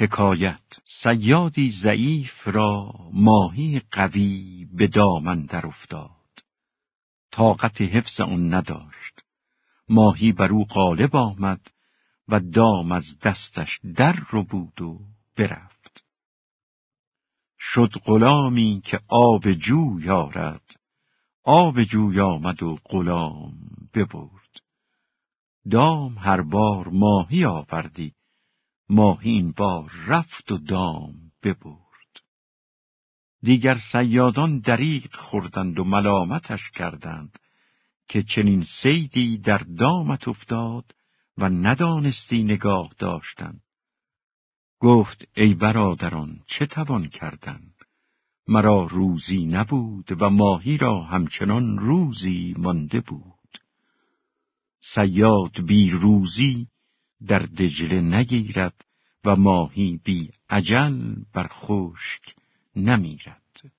حکایت سیادی ضعیف را ماهی قوی به دامن در افتاد. طاقت حفظ آن نداشت. ماهی بر او غالب آمد و دام از دستش در رو بود و برفت. شد غلامی که آب جو یارد، آب جوی آمد و غلام ببرد. دام هر بار ماهی آوردی، ماهی این بار رفت و دام ببرد. دیگر سیادان دریق خوردند و ملامتش کردند که چنین سیدی در دامت افتاد و ندانستی نگاه داشتن. گفت ای برادران چه توان کردن؟ مرا روزی نبود و ماهی را همچنان روزی مانده بود. سیاد بی روزی در دجله نگیرد و ماهی بی عجل بر خشک نمیرد.